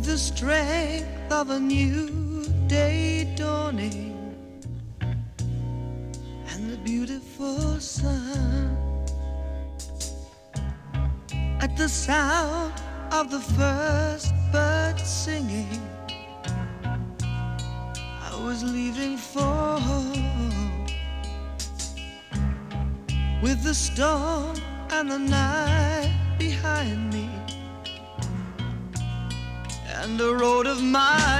with the strength of a new day dawning and the beautiful sun. At the sound of the first bird singing, I was leaving for home with the storm and the night behind me a road of my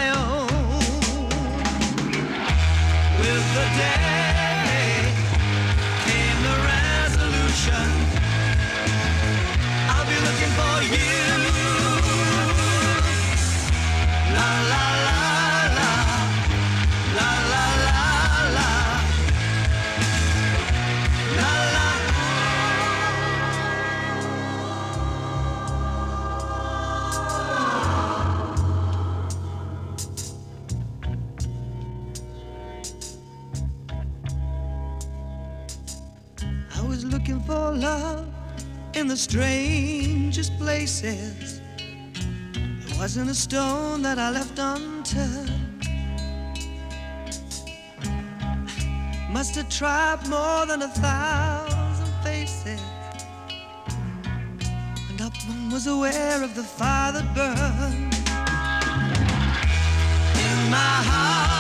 places. There wasn't a stone that I left unturned. Must have tried more than a thousand faces. And not one was aware of the fire that burned in my heart,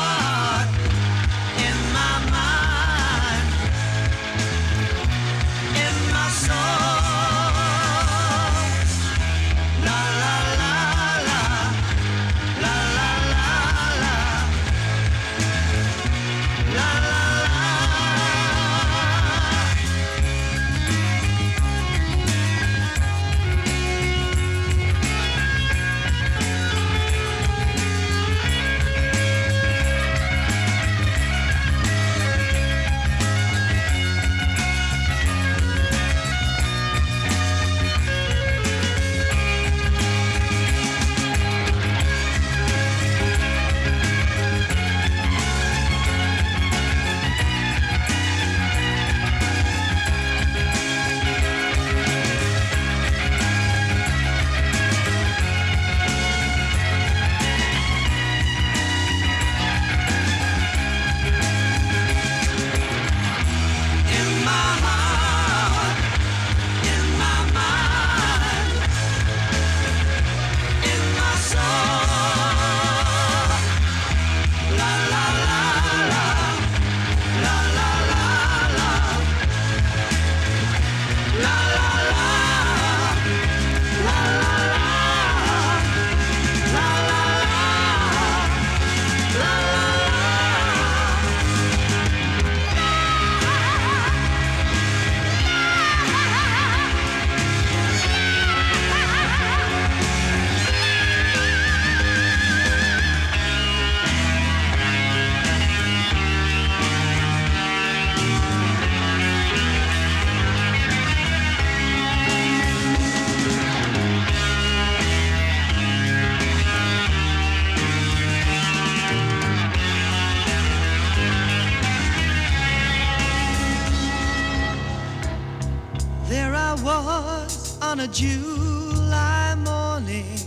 July morning.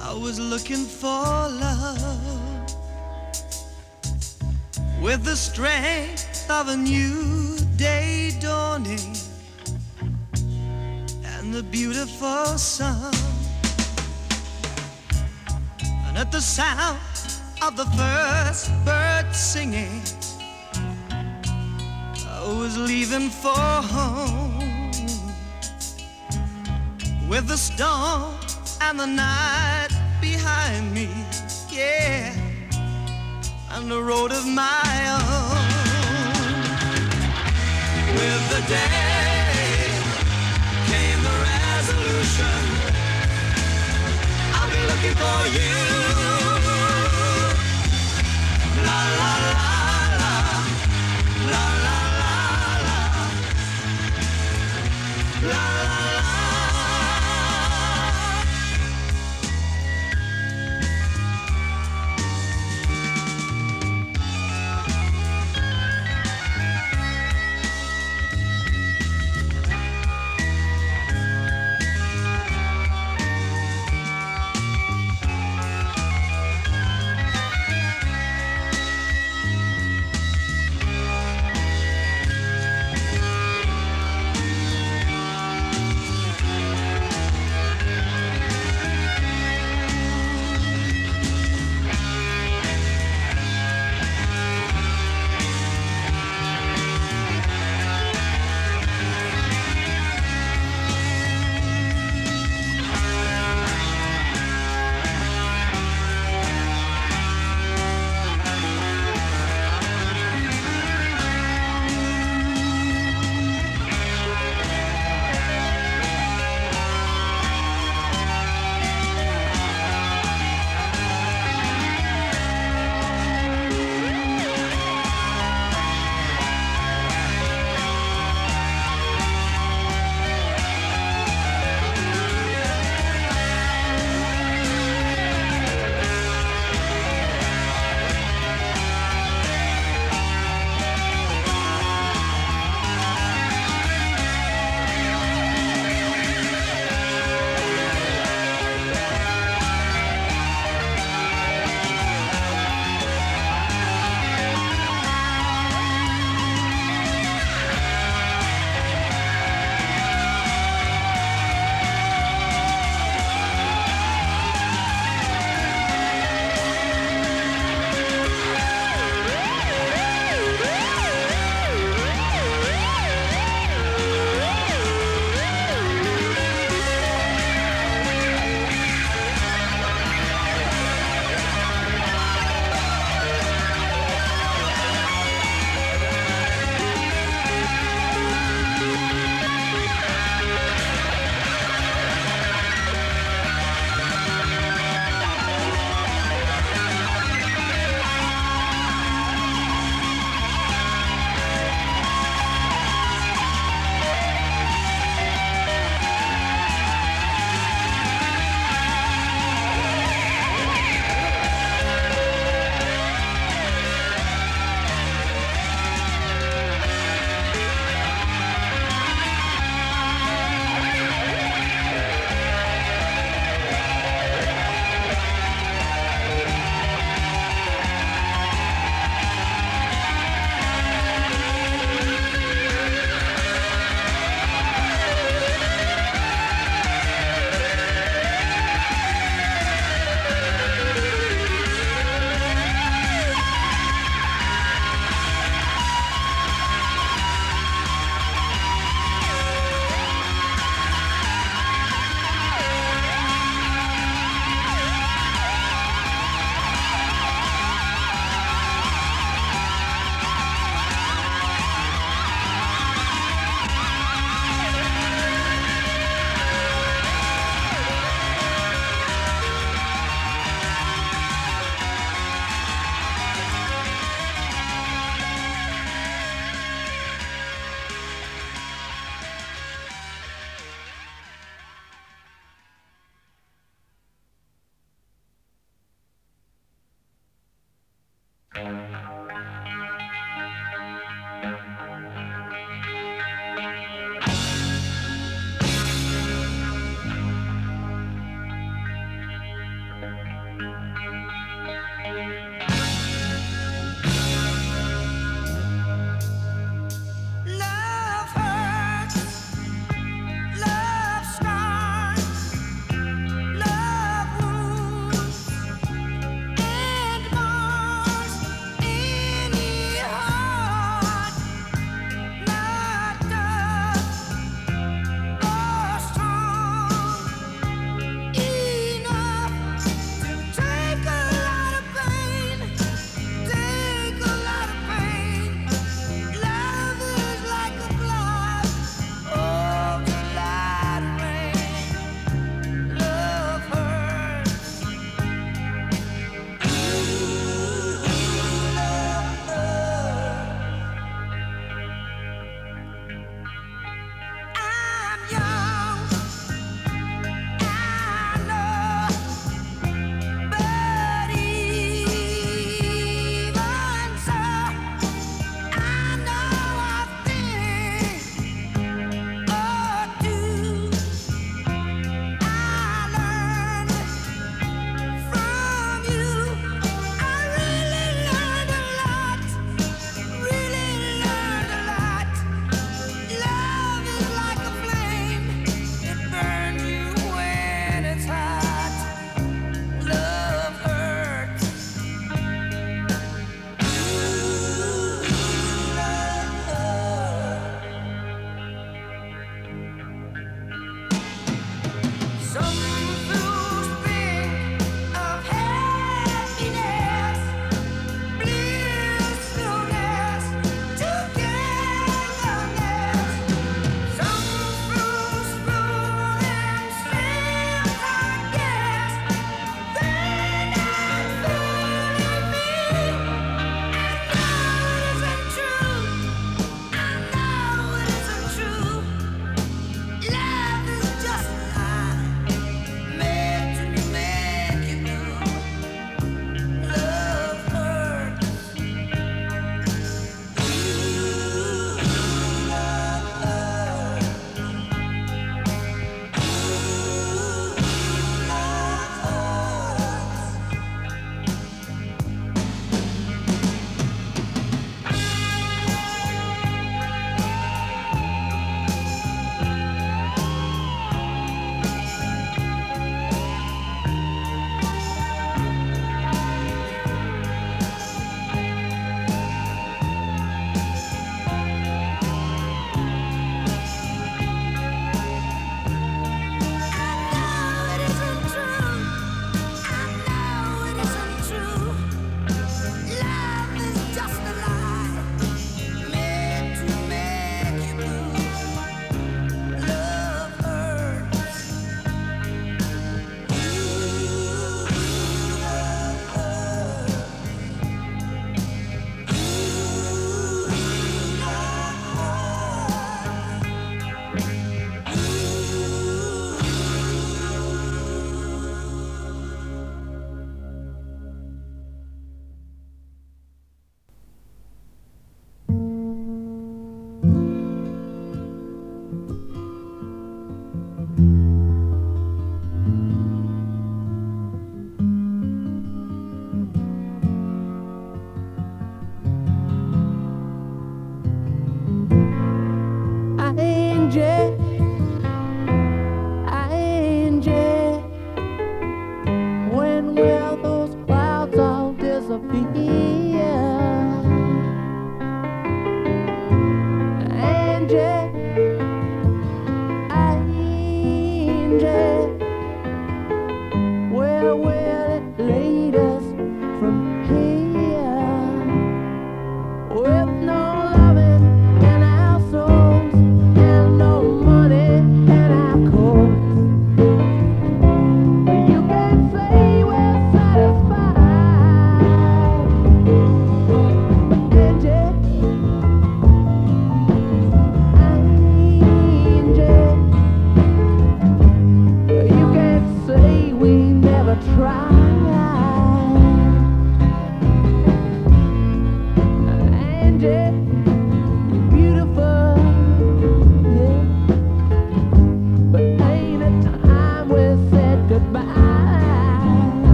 I was looking for love with the strength of a new day dawning and the beautiful sun. And at the sound of the first bird singing, I was leaving for home with the storm and the night behind me, yeah, and the road of my own. With the day came the resolution. I'll be looking for you. La la.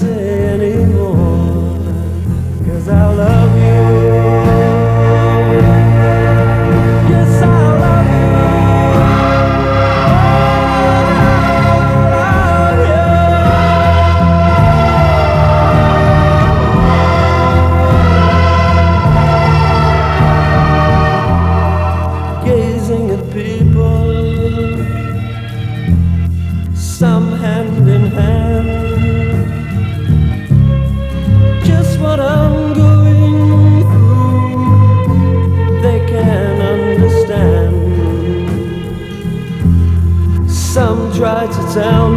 say anymore. coração.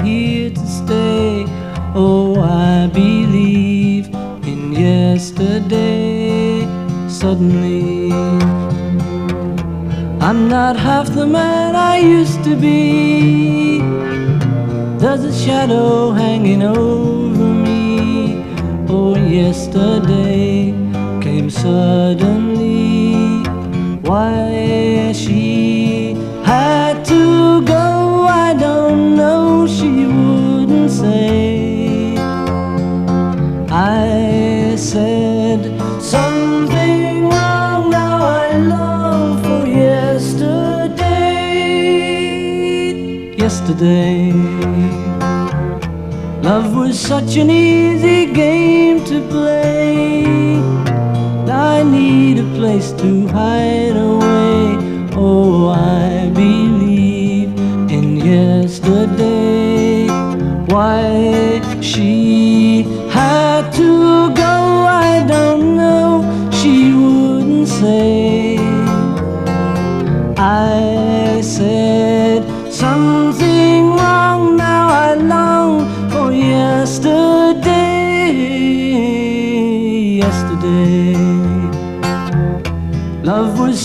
Here to stay. Oh, I believe in yesterday. Suddenly, I'm not half the man I used to be. There's a shadow hanging over me. Oh, yesterday came suddenly. Why she said something wrong. Now I long for yesterday. Yesterday. Love was such an easy game to play. I need a place to hide away. Oh, I believe in yesterday. Why she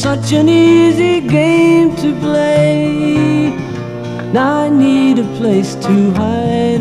such an easy game to play. Now I need a place to hide